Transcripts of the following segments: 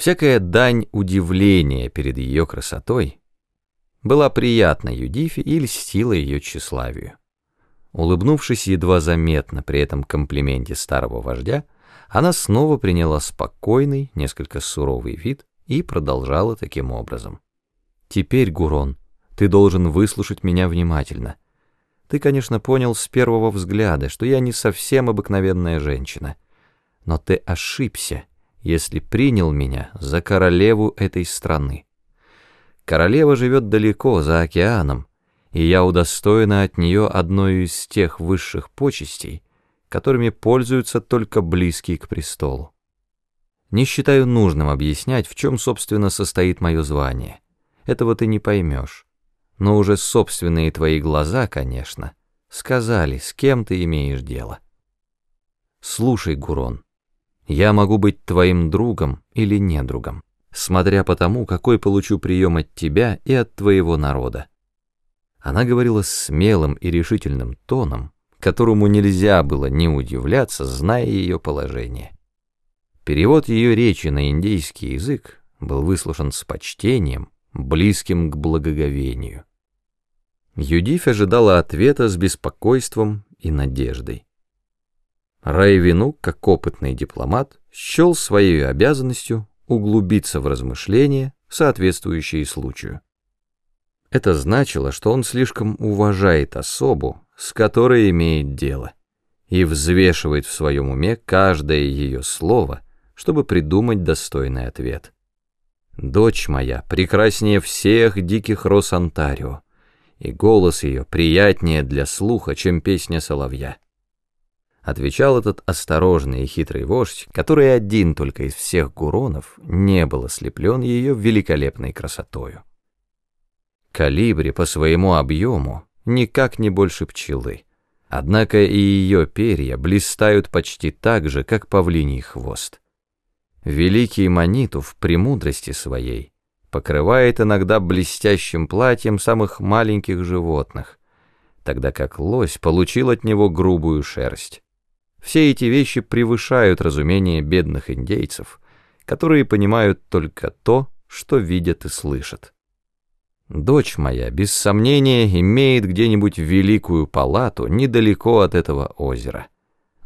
Всякая дань удивления перед ее красотой была приятна Юдифе и льстила ее тщеславию. Улыбнувшись едва заметно при этом комплименте старого вождя, она снова приняла спокойный, несколько суровый вид и продолжала таким образом. «Теперь, Гурон, ты должен выслушать меня внимательно. Ты, конечно, понял с первого взгляда, что я не совсем обыкновенная женщина. Но ты ошибся, если принял меня за королеву этой страны. Королева живет далеко, за океаном, и я удостоена от нее одной из тех высших почестей, которыми пользуются только близкие к престолу. Не считаю нужным объяснять, в чем, собственно, состоит мое звание. Этого ты не поймешь но уже собственные твои глаза, конечно, сказали, с кем ты имеешь дело. Слушай, Гурон, я могу быть твоим другом или недругом, смотря по тому, какой получу прием от тебя и от твоего народа. Она говорила смелым и решительным тоном, которому нельзя было не удивляться, зная ее положение. Перевод ее речи на индейский язык был выслушан с почтением, близким к благоговению. Юдифь ожидала ответа с беспокойством и надеждой. Райвину, как опытный дипломат, счел своей обязанностью углубиться в размышления, соответствующие случаю. Это значило, что он слишком уважает особу, с которой имеет дело, и взвешивает в своем уме каждое ее слово, чтобы придумать достойный ответ. «Дочь моя прекраснее всех диких роз Онтарио», и голос ее приятнее для слуха, чем песня соловья. Отвечал этот осторожный и хитрый вождь, который один только из всех гуронов не был ослеплен ее великолепной красотою. Калибри по своему объему никак не больше пчелы, однако и ее перья блистают почти так же, как павлиний хвост. Великий Маниту в премудрости своей покрывает иногда блестящим платьем самых маленьких животных, тогда как лось получил от него грубую шерсть. Все эти вещи превышают разумение бедных индейцев, которые понимают только то, что видят и слышат. Дочь моя, без сомнения, имеет где-нибудь великую палату недалеко от этого озера,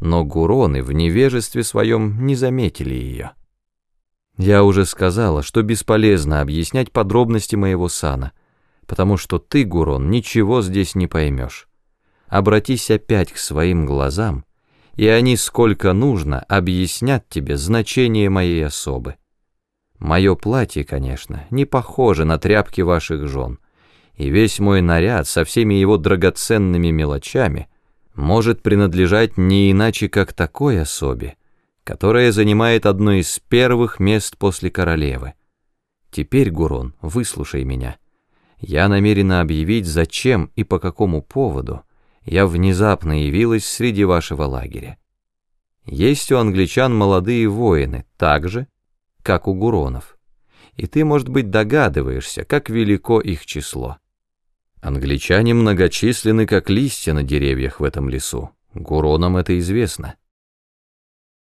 но гуроны в невежестве своем не заметили ее. Я уже сказала, что бесполезно объяснять подробности моего сана, потому что ты, Гурон, ничего здесь не поймешь. Обратись опять к своим глазам, и они сколько нужно объяснят тебе значение моей особы. Мое платье, конечно, не похоже на тряпки ваших жен, и весь мой наряд со всеми его драгоценными мелочами может принадлежать не иначе, как такой особе, которая занимает одно из первых мест после королевы. Теперь, Гурон, выслушай меня. Я намерена объявить, зачем и по какому поводу я внезапно явилась среди вашего лагеря. Есть у англичан молодые воины, так же, как у гуронов. И ты, может быть, догадываешься, как велико их число. Англичане многочисленны, как листья на деревьях в этом лесу. Гуронам это известно.